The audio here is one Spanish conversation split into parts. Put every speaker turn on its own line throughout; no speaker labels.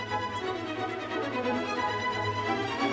Thank you.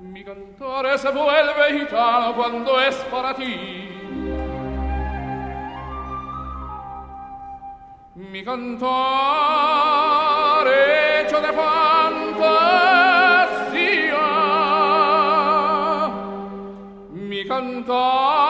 Mi
cantore se vuelve gitano cuando es para ti. Mi cantare hecho de fantasía. Mi cantar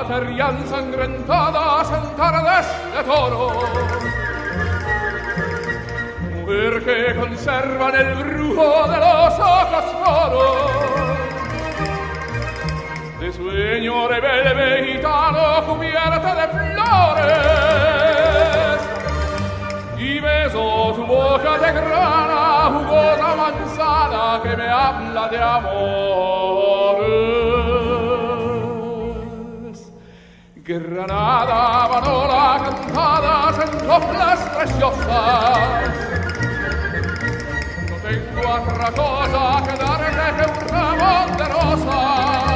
Granada, terria ensangrentada, santardes de toro. Mujer que conservan el brujo de los ojos moros. De sueño rebelde gitano cubierta de flores. Y beso tu boca de grana, jugosa manzana que me habla de amores. Granada, manola, cantadas en coplas preciosas. No tengo otra cosa que darte que un ramo de rosas.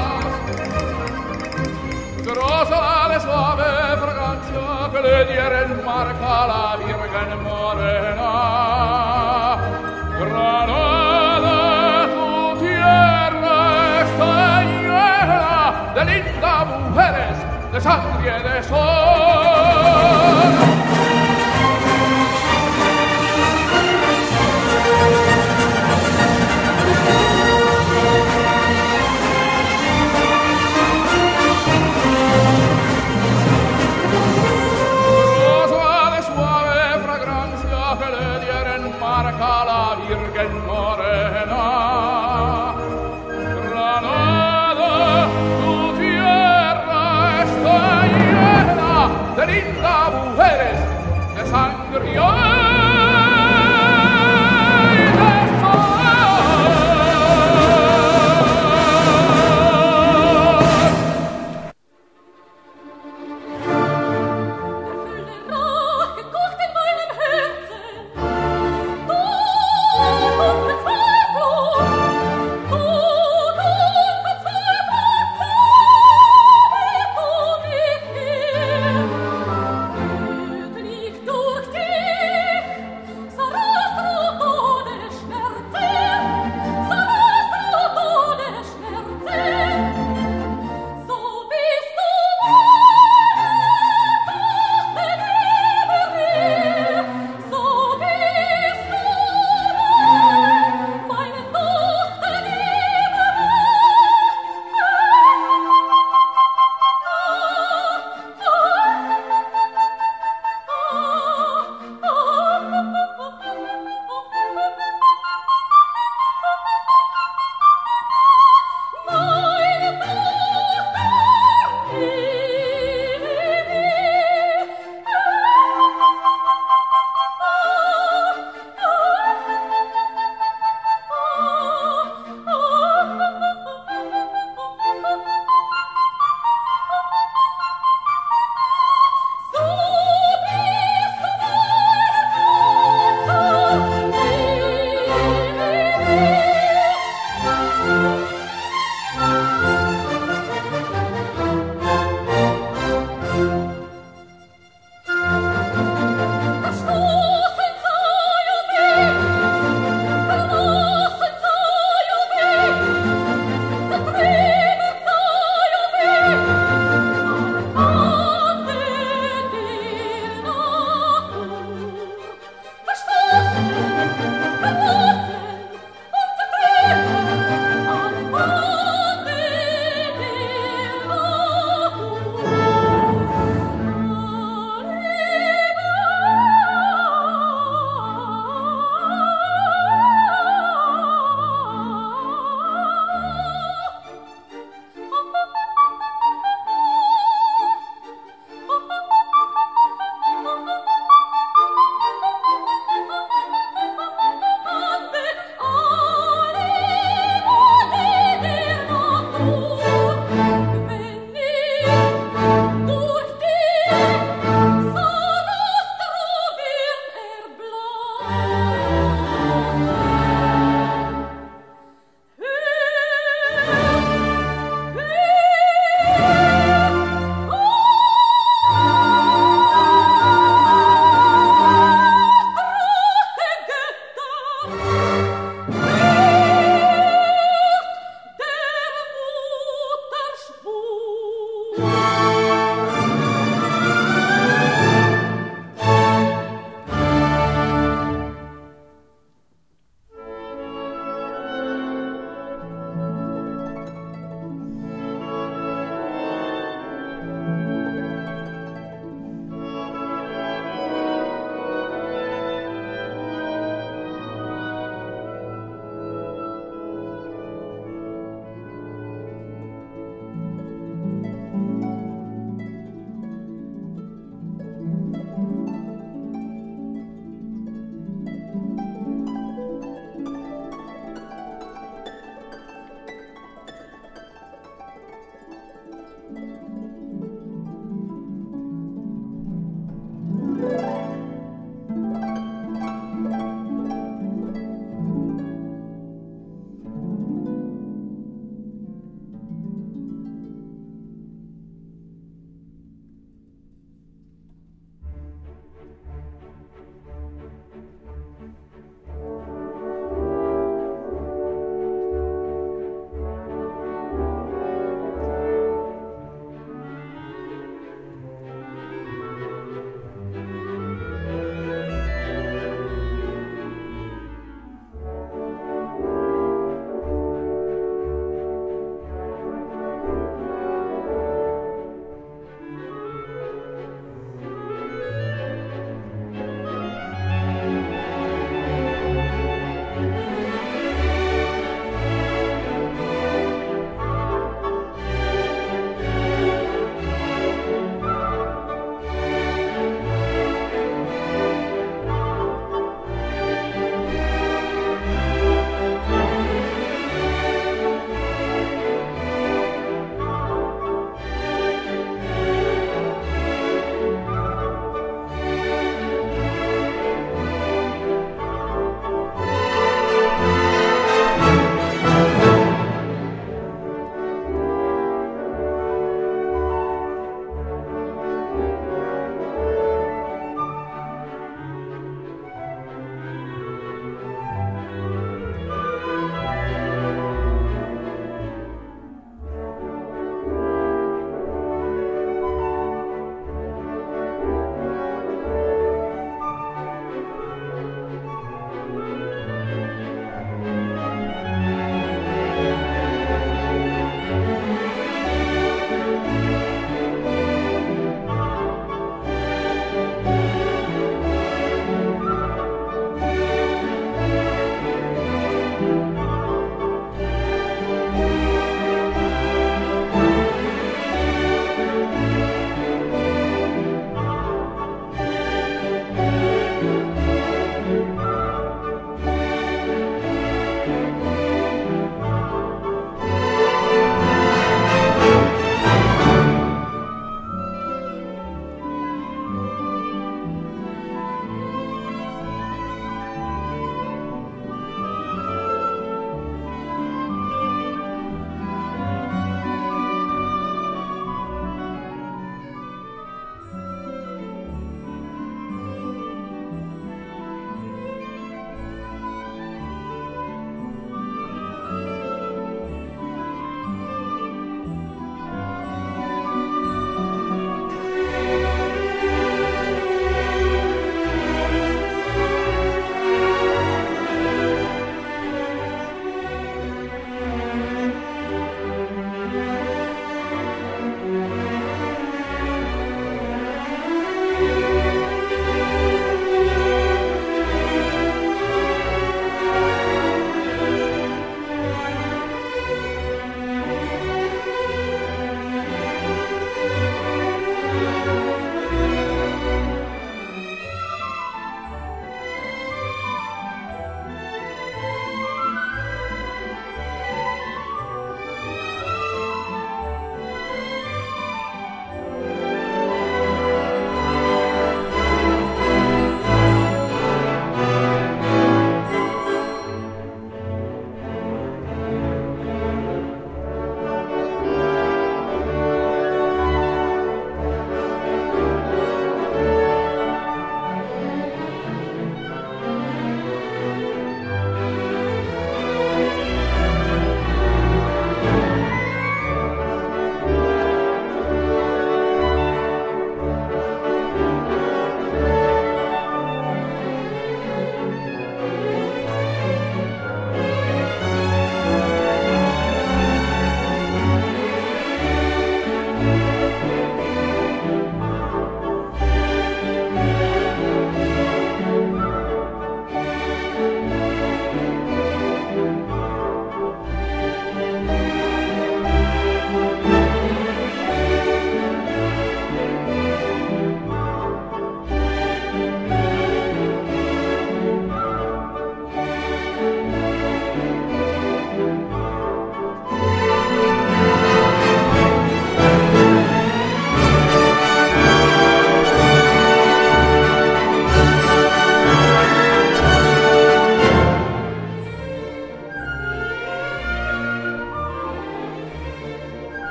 Rosa de suave fragancia que le dieren marca a la Virgen Morena. Granada, tu tierra está llena de lindas mujeres, 唱，也得说。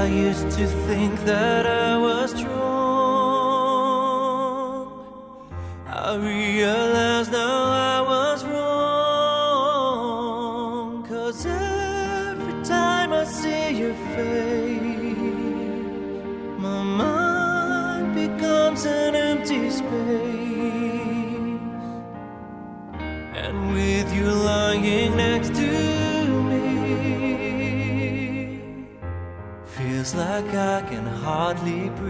I used to think that I was strong. I realized. like I can hardly breathe.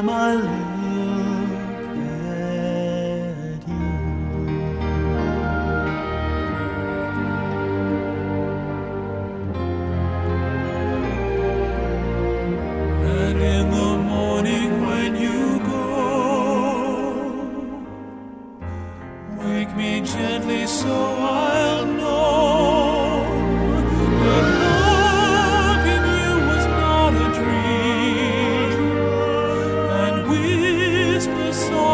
my.